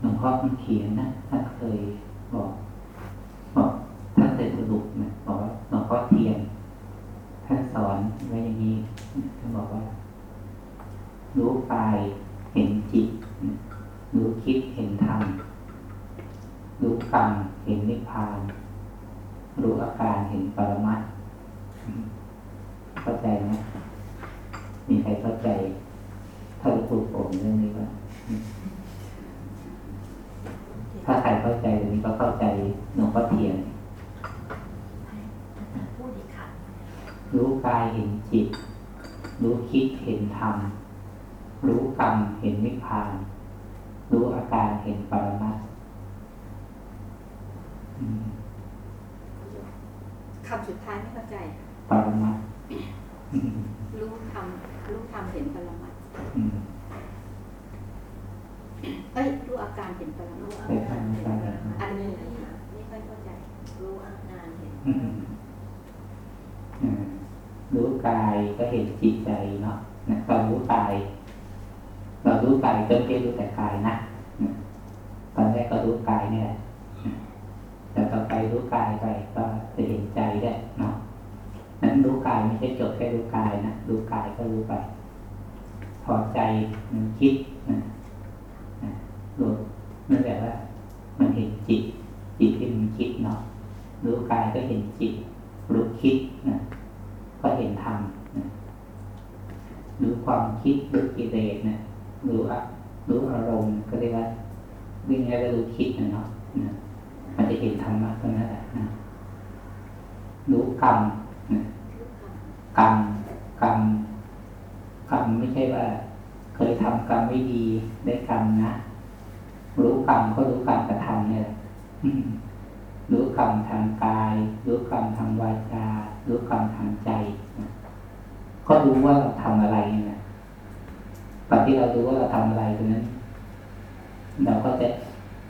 หลวงพ่อมันเขียนนะท่านเคยบอกบอกท่านเคยสรุปนะบอกว่าหลวงพ่อเทียนท่านสอนไว้อย่างนี้ท่านบอกว่า รู้กายเห็นจิตรู้คิดเห็นธรรมรู้กรรมเห็นนิพพาน รู้อาการเห็นปรมัตถเข้าใจไหมมีใครเข้าใจถ้าพูดผมเรื่องนี้ว่าถ้าใครเข้าใจตรงนี้ก็เข้าใจหลวงพ่อ เทียนพูดอีกค่ะรู้กายเห็นจิต รู้คิดเห็นธรรม รู้กรรมเห็นนิพพาน รู้อาการเห็นปรมัตถ์อืมคำสุดท้ายไม่เข้าใจ ปรมัตถ์อืมรู้ทำรู้ทำเห็นปรมัตถ์อืมเอ้ยรู้อาการเห็นปรมัตถ์ไปทางอาการเห็นปรมัตถ์อันนี้ไม่ค่ อยเข้าใจรู้อาการเห็นรู้กายก็เห็นจิตใจเนาะเรารู้กายเรารู้กายก็ไม่รู้แต่กายนะตอนแรกก็รู้กายนี่แหละแต่ต่อไปรู้กายไปก็จะเห็นใจได้เนาะนั้นรู้กายไม่ใช่จบแค่รู้กายนะรู้กายก็รู้ไปพอใจมันคิดนะรู้นั่นแหละว่า มันเห็นจิต จิตที่มันคิดเนาะ รู้กายก็เห็นจิต รู้คิดนะก็เห็นธรรมนะรู้ความคิดรู้กิเลสนะรู้อะรู้อารมณ์ก็เรียกว่าวิ่งแล้วก็รู้คิดนะเนาะนะมันจะเห็นธรรมะตรงนั้นแหละนะรู้กรรมนะกรรมกรรมกรรมไม่ใช่ว่า เคยทำกรรมไม่ดีได้กรรมนะรู้กรรมก็รู้กรรมกระทำเนี่ยแหละ รู้กรรมทางกาย รู้กรรมทางวาจา รู้กรรมทางใจนะก็รู้ว่าเราทำอะไรนะตอนที่เรารู้ว่าเราทำอะไรตรงนั้น เราก็จะ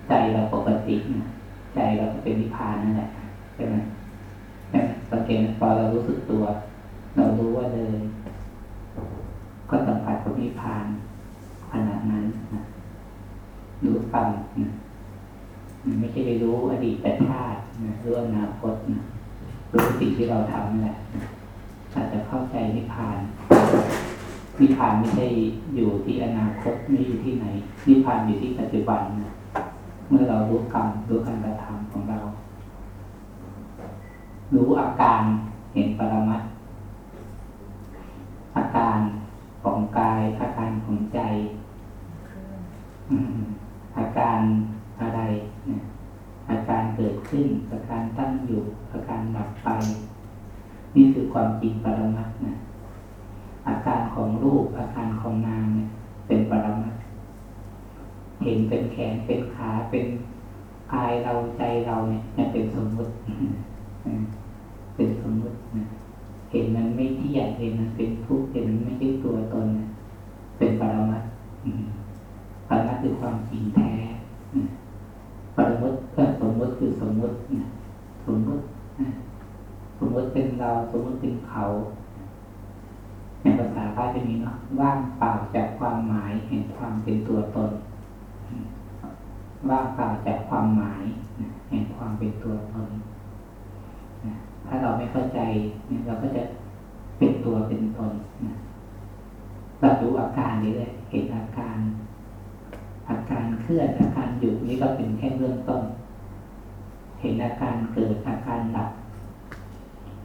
ใจเราปกตินะใจเราก็เป็นนิพพานนั่นแหละใช่ไหมเนี่ยสังเกตพอเรารู้สึกตัว เรารู้ว่าเลย ก็สัมผัสกับนิพพานขนาดนั้นนะรู้กรรมนะ ไม่ใช่ไปรู้อดีตชาตินะรู้อนาคตนะรู้สิ่งที่เราทำนั่นแหละอาจจะเข้าใจนิพพานนิพพานไม่ใช่อยู่ที่อนาคตไม่อยู่ที่ไหนนิพพานอยู่ที่ปัจจุบันนะเมื่อเรารู้กรรมรู้การกระทำของเรา รู้อาการเห็นปรมัตอาการของกายอาการของใจอาการอะไรเนี่ยอาการเกิด ขึ้นอาการตั้งอยู่อาการดับไป นี่คือความจริงปรมัตนะอาการของรูปอาการของนามเนี่ย เป็นปรมัตเห็นเป็นแขนเป็นขาเป็นกายเราใจเราเนี่ยเป็นสมมุติเป็นสมมุตินะเห็นมันไม่เที่ยงเห็นมันเป็นทุกข์เห็นมันไม่ใช่ตัวตนนะเป็นปรมัตถ์อืม ปรมัตถ์คือความจริงแท้นะปรมัตถ์ก็สมมติคือสมมตินะสมมตินะสมมติเป็นเราสมมติเป็นเขาใน ภาษาพระจะมีเนาะว่างเปล่าจากความหมายแห่งความเป็นตัวตน ว่างเปล่าจากความหมายนะแห่งความเป็นตัวตนถ้าเราไม่เข้าใจเนี่ยเราก็จะเป็นตัวเป็นตนนะเราดูอาการนี้เลยเห็นอาการ อาการเคลื่อนอาการหยุดนี้ก็เป็นแค่เบื้องต้น เห็นอาการเกิดอาการดับ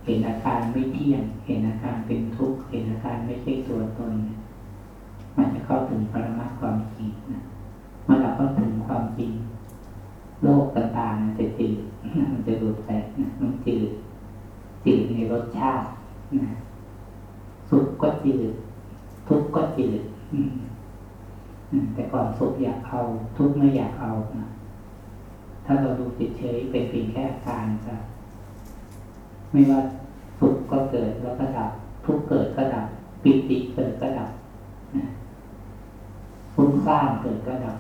เห็นอาการไม่เที่ยง เห็นอาการเป็นทุกข์ เห็นอาการไม่ใช่ตัวตน มันจะเข้าถึงปรมาความจริงนะเมื่อเราเข้าถึงความจริง โลกต่างๆมันจะจืดมันจะดูแปลกนะมันจืดจืดในรสชาตินะสุขก็จืด ทุกข์ก็จืดแต่ก่อนสุขอยากเอา ทุกข์ไม่อยากเอานะถ้าเราดูเฉยๆเป็นเพียงแค่อาการครับ ไม่ว่าสุขก็เกิดแล้วก็ดับทุกเกิดก็ดับปิติเกิดก็ดับฟุ้งซ่านเกิดก็ดับ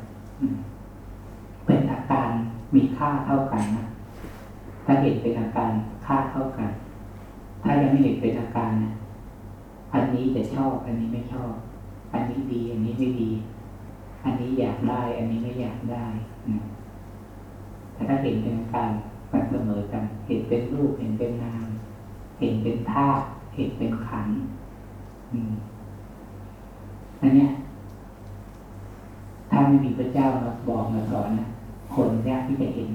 เป็นอาการมีค่าเท่ากันนะถ้าเห็นเป็นอาการค่าเท่ากัน ถ้ายังไม่เห็นเป็นอาการนะอันนี้จะชอบ อันนี้ไม่ชอบ อันนี้ดี อันนี้ไม่ดี อันนี้อยากได้ อันนี้ไม่อยากได้แต่ถ้าเห็นเป็นอาการ มันเสมอกัน เห็นเป็นรูปเห็นเป็นนาม เห็นเป็นธาตุเห็นเป็นขันธ์อืมอันเนี้ยถ้าไม่มีพระเจ้ามาบอกมาสอนนะคนยากที่จะเห็น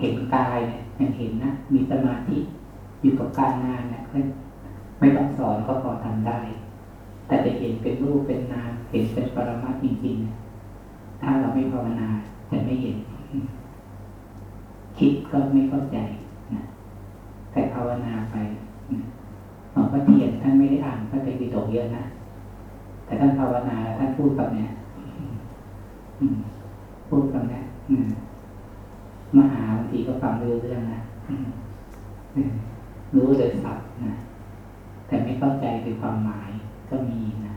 เห็นกายเนี่ยยังเห็นนะมีสมาธิอยู่กับการงานนี่ยไม่ต้องสอนก็พอทำได้ แต่จะเห็นเป็นรูปเป็นนามเห็นเป็นปรมัตจริงๆถ้าเราไม่ภาวนาจะไม่เห็น ก็ไม่เข้าใจนะแต่ภาวนาไปหลวงพ่อเทียนท่านไม่ได้อ่านพระไตรปิฎกเยอะนะ แต่ท่านภาวนาท่านพูดแบบเนี้ยพูดแบบเนี้ยมหาบางทีก็ฟังเรื่องนะอืมอืมรู้โดยศัพท์นะแต่ไม่เข้าใจคือความหมายก็มีนะ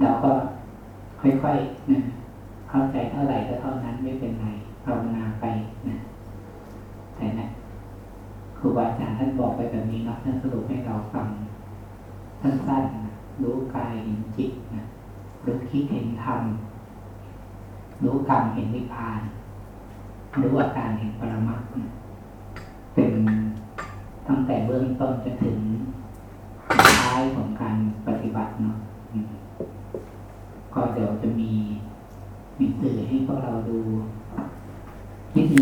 เราก็ค่อยๆนะเข้าใจเท่าไหร่ก็เท่านั้นไม่เป็นไร ภาวนาไปนะแต่นะครูบาอาจารย์ท่านบอกไปแบบนี้เนาะท่านสรุปให้เราฟังสั้นๆนะรู้กายเห็นจิตนะรู้คิดเห็นธรรมรู้กรรมเห็นนิพพานรู้อาการเห็นปรมัตถ์เป็นตั้งแต่เบื้องต้นจนถึงท้ายของการปฏิบัติเนาะก็เดี๋ยวจะมีหนังสือให้พวกเราดู